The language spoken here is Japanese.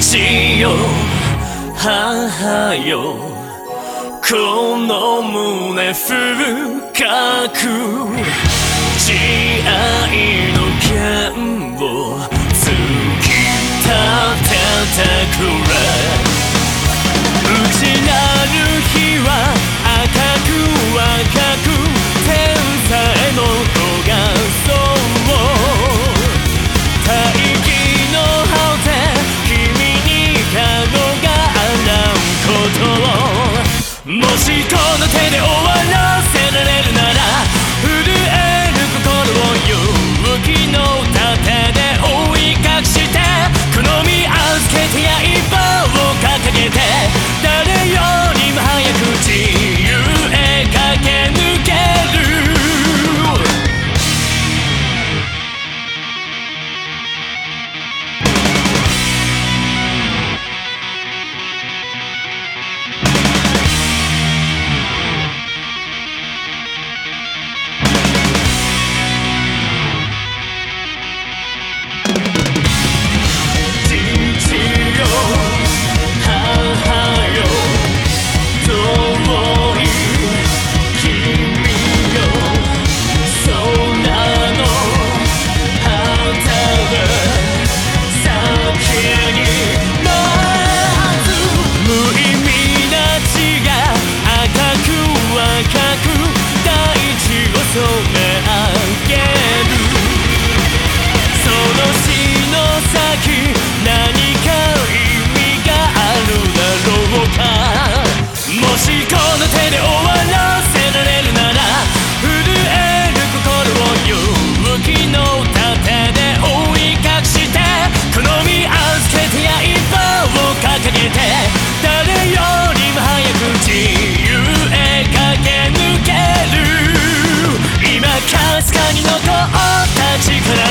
父よ母よ。この胸深く慈愛の剣 magic that